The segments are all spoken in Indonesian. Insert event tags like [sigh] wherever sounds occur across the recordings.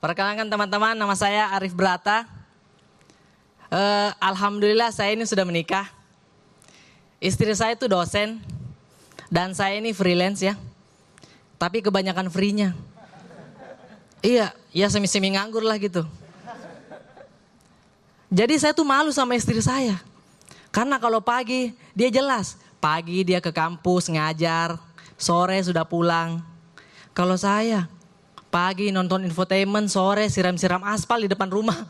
Perkenalkan teman-teman, nama saya Arif Brata. Eh, Alhamdulillah saya ini sudah menikah. Istri saya itu dosen dan saya ini freelance ya. Tapi kebanyakan free-nya. Iya, ya semi-semi nganggur lah gitu. Jadi saya tuh malu sama istri saya. Karena kalau pagi dia jelas, pagi dia ke kampus ngajar, sore sudah pulang. Kalau saya pagi nonton infotainment, sore siram-siram aspal di depan rumah.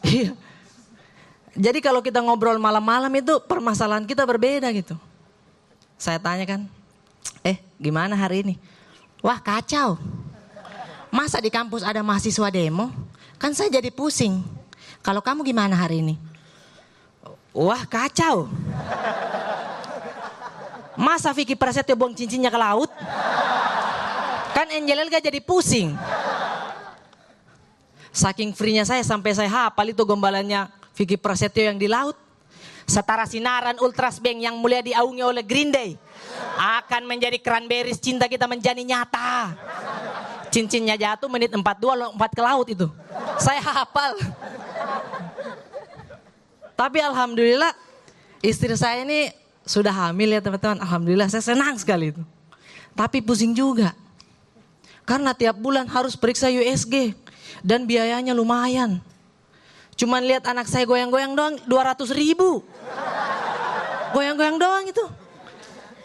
Iya. Jadi kalau kita ngobrol malam-malam itu permasalahan kita berbeda gitu. Saya tanya kan, eh gimana hari ini? Wah kacau. Masa di kampus ada mahasiswa demo? Kan saya jadi pusing. Kalau kamu gimana hari ini? Wah kacau. Masa Vicky Prasetyo buang cincinnya ke laut? Kan Angel Elga jadi pusing. Saking free-nya saya sampai saya hafal itu gombalannya Vicky Prasetyo yang di laut. Setara sinaran Ultras Bank yang mulia diaungi oleh Green Day. Akan menjadi cranberries cinta kita menjadi nyata. Cincinnya jatuh menit 42 lompat ke laut itu. Saya hafal. Tapi alhamdulillah istri saya ini sudah hamil ya teman-teman. Alhamdulillah saya senang sekali itu. Tapi pusing juga. Karena tiap bulan harus periksa USG. Dan biayanya lumayan. Cuman lihat anak saya goyang-goyang doang 200 ribu. Goyang-goyang doang itu.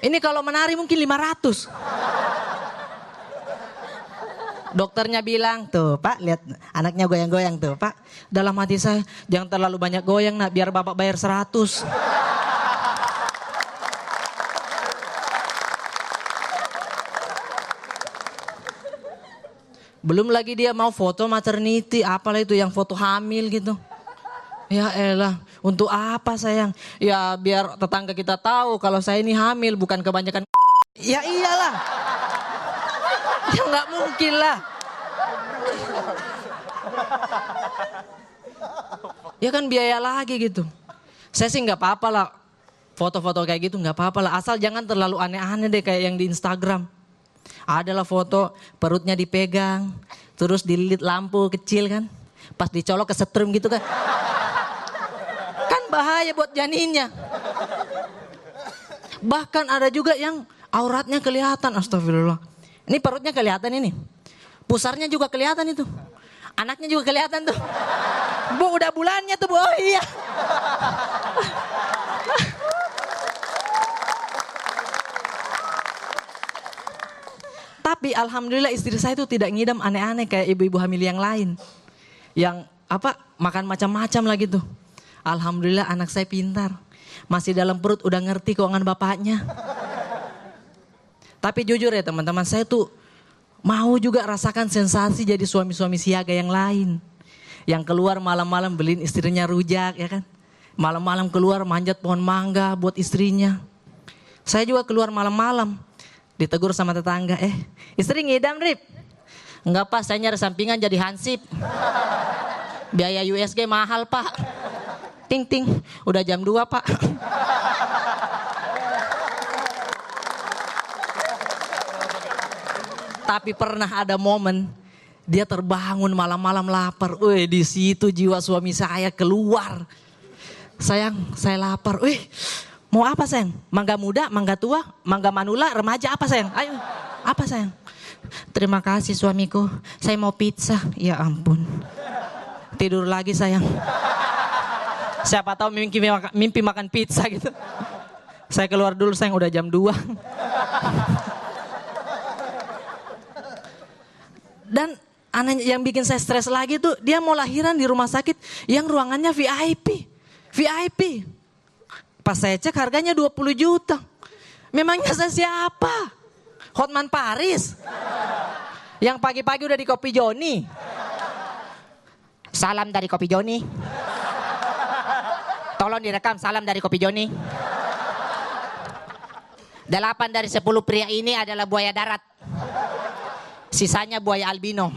Ini kalau menari mungkin 500. Dokternya bilang, tuh pak lihat anaknya goyang-goyang tuh pak. Dalam hati saya, jangan terlalu banyak goyang nak biar bapak bayar 100. Belum lagi dia mau foto maternity, apalah itu yang foto hamil gitu. Ya elah, untuk apa sayang? Ya biar tetangga kita tahu kalau saya ini hamil, bukan kebanyakan [laughs] Ya iyalah. Ya nggak mungkin lah. Ya kan biaya lagi gitu. Saya sih nggak apa-apa lah. Foto-foto kayak gitu nggak apa-apa lah. Asal jangan terlalu aneh-aneh deh kayak yang di Instagram. Adalah foto perutnya dipegang, terus dililit lampu kecil kan. Pas dicolok kesetrum gitu kan. Kan bahaya buat janinnya. Bahkan ada juga yang auratnya kelihatan, astagfirullah. Ini perutnya kelihatan ini. Pusarnya juga kelihatan itu. Anaknya juga kelihatan tuh. Bu udah bulannya tuh bu, oh iya. Tapi alhamdulillah istri saya itu tidak ngidam aneh-aneh kayak ibu-ibu hamil yang lain. Yang apa makan macam-macam lagi tuh. Alhamdulillah anak saya pintar. Masih dalam perut udah ngerti keuangan bapaknya. Tapi jujur ya teman-teman saya tuh mau juga rasakan sensasi jadi suami-suami siaga yang lain. Yang keluar malam-malam beliin istrinya rujak ya kan. Malam-malam keluar manjat pohon mangga buat istrinya. Saya juga keluar malam-malam Ditegur sama tetangga, eh istri ngidam Rip. Enggak pak, saya nyari sampingan jadi hansip. Biaya USG mahal pak. Ting ting, udah jam 2 pak. Tapi pernah ada momen dia terbangun malam-malam lapar. Wih, di situ jiwa suami saya keluar. Sayang, saya lapar. Wih, Mau apa sayang? Mangga muda, mangga tua, mangga manula, remaja apa sayang? Ayo, apa sayang? Terima kasih suamiku, saya mau pizza. Ya ampun. Tidur lagi sayang. Siapa tahu mimpi, mimpi makan pizza gitu. Saya keluar dulu sayang, udah jam 2. Dan aneh yang bikin saya stres lagi tuh dia mau lahiran di rumah sakit yang ruangannya VIP. VIP. Pas saya cek harganya 20 juta. Memangnya saya siapa? Hotman Paris. Yang pagi-pagi udah di Kopi Joni. Salam dari Kopi Joni. Tolong direkam salam dari Kopi Joni. Delapan dari sepuluh pria ini adalah buaya darat. Sisanya buaya albino.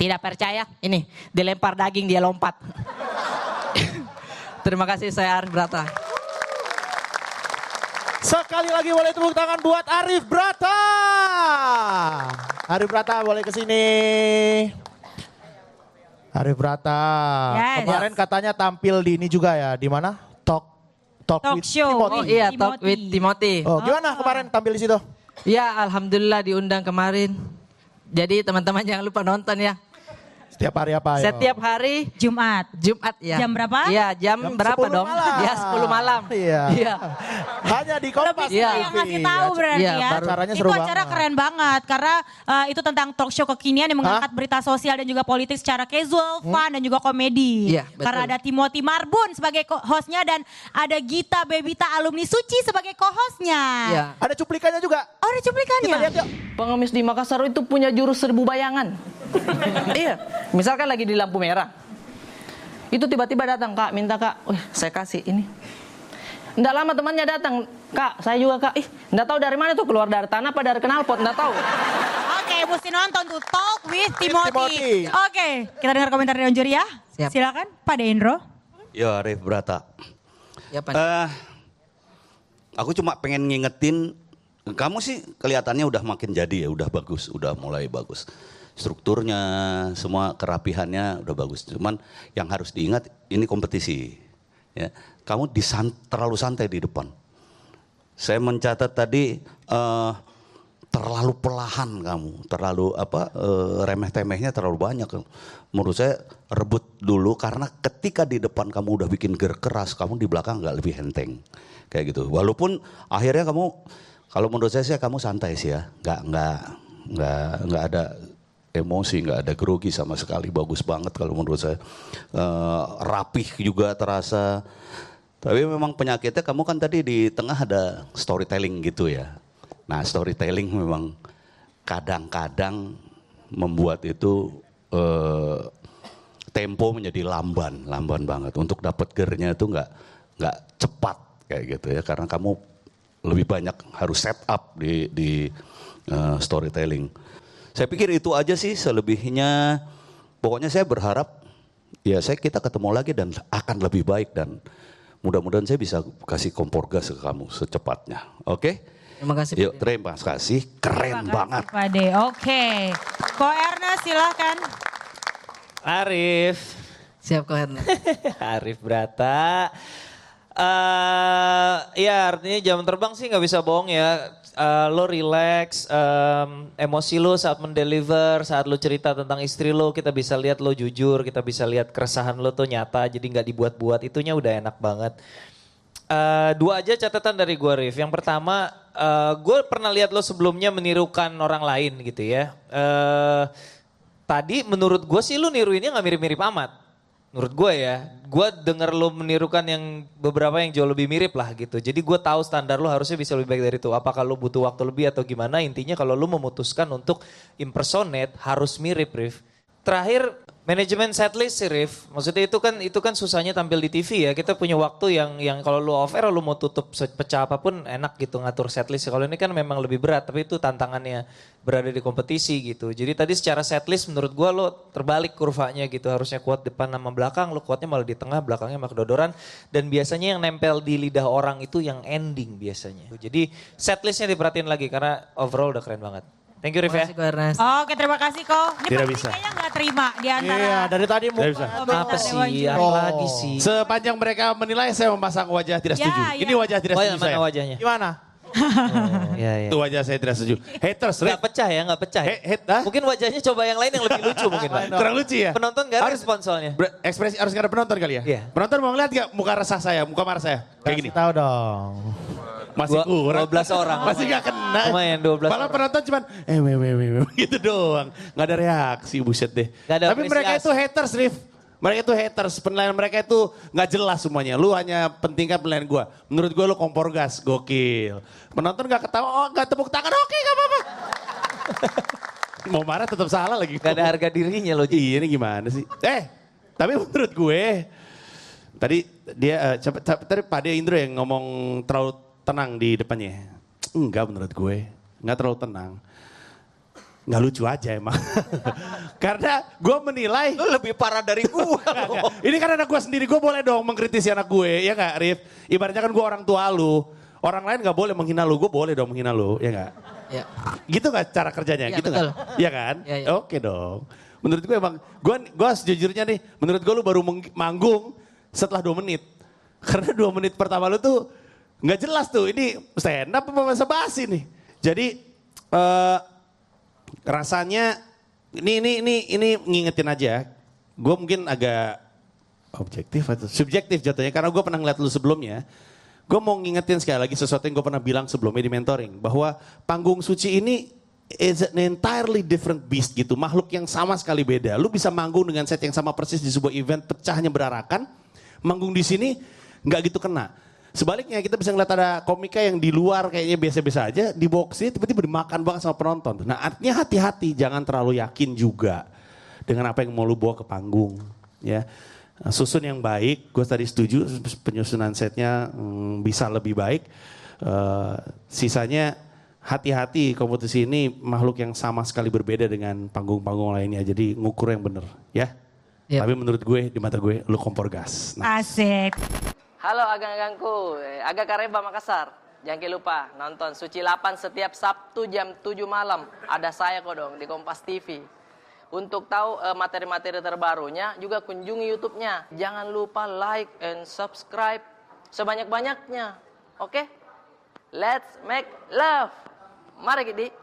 Tidak percaya? Ini, dilempar daging dia lompat. [laughs] Terima kasih saya Arif Brata. Sekali lagi boleh tepuk tangan buat Arif Brata. Arif Brata boleh ke sini. Arif Brata. Yes. Kemarin katanya tampil di ini juga ya, di mana? Talk Talk, Talk with show. Timothy. Oh iya, talk Timothy. with Timothy. Oh, gimana kemarin tampil di situ? Ya, alhamdulillah diundang kemarin. Jadi teman-teman jangan lupa nonton ya. Setiap hari apa ya? Setiap hari Jumat. Jumat ya. Jam berapa? Iya, jam, Jam berapa 10 dong? malam. Ya, 10 malam. Iya. Iya. Hanya di Kompas Iya. yang ngasih tahu berarti Iya, ya. baru- Acaranya itu seru acara banget. keren banget karena uh, itu tentang talk show kekinian yang mengangkat berita sosial dan juga politik secara casual, fun dan juga komedi. Iya, betul. Karena ada Timothy Marbun sebagai hostnya dan ada Gita Bebita alumni Suci sebagai co-hostnya. Iya. Ada cuplikannya juga. Oh ada cuplikannya? Kita lihat yuk. Pengemis di Makassar itu punya jurus seribu bayangan. Iya, misalkan lagi di lampu merah. Itu tiba-tiba datang, Kak, minta Kak, wih saya kasih ini. Nggak lama temannya datang, Kak, saya juga Kak, ih, nggak tahu dari mana tuh, keluar dari tanah apa dari knalpot, nggak tahu. Oke, mesti nonton tuh Talk with Timothy. Timothy. Oke, kita dengar komentar dari Onjuri ya. Siap. Silakan, Pak Deindro. Ya Arif Brata. Ya, Pak. Eh, aku cuma pengen ngingetin, kamu sih kelihatannya udah makin jadi ya, udah bagus, udah mulai bagus. Strukturnya, semua kerapihannya udah bagus. Cuman yang harus diingat ini kompetisi. Ya, kamu disan terlalu santai di depan. Saya mencatat tadi eh, terlalu pelahan kamu, terlalu apa eh, remeh-temehnya terlalu banyak. Menurut saya rebut dulu karena ketika di depan kamu udah bikin ger keras, kamu di belakang nggak lebih enteng kayak gitu. Walaupun akhirnya kamu kalau menurut saya sih kamu santai sih ya, nggak nggak nggak nggak ada emosi, nggak ada grogi sama sekali, bagus banget kalau menurut saya. Eh, rapih juga terasa. Tapi memang penyakitnya kamu kan tadi di tengah ada storytelling gitu ya. Nah storytelling memang kadang-kadang membuat itu eh, tempo menjadi lamban, lamban banget. Untuk dapat gernya itu nggak nggak cepat kayak gitu ya. Karena kamu lebih banyak harus set up di di eh, storytelling. Saya pikir itu aja sih selebihnya. Pokoknya saya berharap ya saya kita ketemu lagi dan akan lebih baik dan mudah-mudahan saya bisa kasih kompor gas ke kamu secepatnya. Oke? Terima kasih. Yuk, terima kasih. Keren Terima banget. kasih, Pak De. Oke. Ko Ernest silahkan. Arif. Siap kok, Herna. [laughs] Arif Brata. Eh ya artinya jam terbang sih nggak bisa bohong ya. Eh, lo relax, em, emosi lo saat mendeliver, saat lo cerita tentang istri lo, kita bisa lihat lo jujur, kita bisa lihat keresahan lo tuh nyata, jadi nggak dibuat-buat. Itunya udah enak banget. Eh, dua aja catatan dari gue Rif. Yang pertama, eh, gue pernah lihat lo sebelumnya menirukan orang lain gitu ya. Eh, tadi menurut gue sih lo niruinnya nggak mirip-mirip amat. Menurut gue ya, gue denger lo menirukan yang beberapa yang jauh lebih mirip lah gitu. Jadi gue tahu standar lo harusnya bisa lebih baik dari itu. Apakah lo butuh waktu lebih atau gimana? Intinya kalau lo memutuskan untuk impersonate harus mirip Rif. Terakhir manajemen setlist sih Rif. Maksudnya itu kan itu kan susahnya tampil di TV ya. Kita punya waktu yang yang kalau lu off air lu mau tutup pecah apa pun enak gitu ngatur setlist. Kalau ini kan memang lebih berat tapi itu tantangannya berada di kompetisi gitu. Jadi tadi secara setlist menurut gua lo terbalik kurvanya gitu. Harusnya kuat depan sama belakang, lo kuatnya malah di tengah, belakangnya malah kedodoran dan biasanya yang nempel di lidah orang itu yang ending biasanya. Jadi setlistnya diperhatiin lagi karena overall udah keren banget. Thank you Rif Terima ya. kok. Oke, terima kasih Ko. Ini Tidak bisa. kayaknya nggak terima di antara. Iya, dari tadi muka. Tidak bisa. komentar Apa sih? Apa lagi sih? Sepanjang mereka menilai saya memasang wajah tidak Ya, setuju. ya. Ini wajah tidak Oh, setuju yang mana saya. wajahnya? Gimana? Oh, iya, iya. Itu wajah saya tidak setuju. Haters. Gak pecah ya, gak pecah. ya? He- hate? Mungkin wajahnya coba yang lain yang lebih lucu [laughs] mungkin Pak. Kurang lucu ya? Penonton gak respon soalnya. Ber- ekspresi harus nggak ada penonton kali ya? Iya. Penonton mau ngeliat gak muka resah saya, muka marah saya? Kayak gini. Tahu dong. Masih Dua- kurang. 12 orang. Masih gak kena. Lumayan, 12 Malah orang. penonton cuman eh weh weh weh weh, gitu doang. Gak ada reaksi buset deh. Ada Tapi mereka apresiasi. itu haters Rif. Mereka itu haters, penilaian mereka itu nggak jelas semuanya. Lu hanya pentingkan penilaian gua. Menurut gua lu kompor gas, gokil. Penonton gak ketawa, oh gak tepuk tangan, oke gak apa-apa. [laughs] Mau marah tetap salah lagi. Gak ada harga dirinya loh. Iya ini gimana sih? Eh, tapi menurut gue tadi dia cepet- tadi Pak Indro yang ngomong terlalu tenang di depannya. Enggak menurut gue, enggak terlalu tenang. Enggak lucu aja emang. [laughs] Karena gue menilai Lu lebih parah dari [laughs] enggak. Ini kan anak gue sendiri, gue boleh dong mengkritisi anak gue, ya nggak Rif? Ibaratnya kan gue orang tua lu. Orang lain nggak boleh menghina lu, gue boleh dong menghina lu, ya nggak? Ya. Gitu nggak cara kerjanya? Iya, gitu betul. nggak? Iya kan? Iya, iya. Oke dong. Menurut gue emang, gue, gue sejujurnya nih, menurut gue lu baru manggung setelah dua menit. Karena dua menit pertama lu tuh nggak jelas tuh, ini stand up apa masa basi nih. Jadi eh rasanya ini ini ini ini ngingetin aja. Gue mungkin agak objektif atau subjektif jatuhnya karena gue pernah ngeliat lu sebelumnya. Gue mau ngingetin sekali lagi sesuatu yang gue pernah bilang sebelumnya di mentoring bahwa panggung suci ini is an entirely different beast gitu, makhluk yang sama sekali beda. Lu bisa manggung dengan set yang sama persis di sebuah event pecahnya berarakan, manggung di sini nggak gitu kena. Sebaliknya kita bisa ngeliat ada komika yang di luar kayaknya biasa-biasa aja, di boxnya tiba-tiba dimakan banget sama penonton. Nah artinya hati-hati, jangan terlalu yakin juga dengan apa yang mau lu bawa ke panggung. Ya, Nah, susun yang baik, gue tadi setuju penyusunan setnya hmm, bisa lebih baik. Eh, sisanya hati-hati kompetisi ini makhluk yang sama sekali berbeda dengan panggung-panggung lainnya. Jadi ngukur yang bener ya. Yep. Tapi menurut gue di mata gue lu kompor gas. Nah, Asik. Halo agang-agangku, Eh, Agak Kareba Makassar. Jangan lupa nonton Suci 8 setiap Sabtu jam 7 malam. Ada saya kok dong di Kompas TV. Untuk tahu eh, materi-materi terbarunya juga kunjungi YouTube-nya. Jangan lupa like and subscribe sebanyak-banyaknya. Oke? Let's make love. Mari Gidi.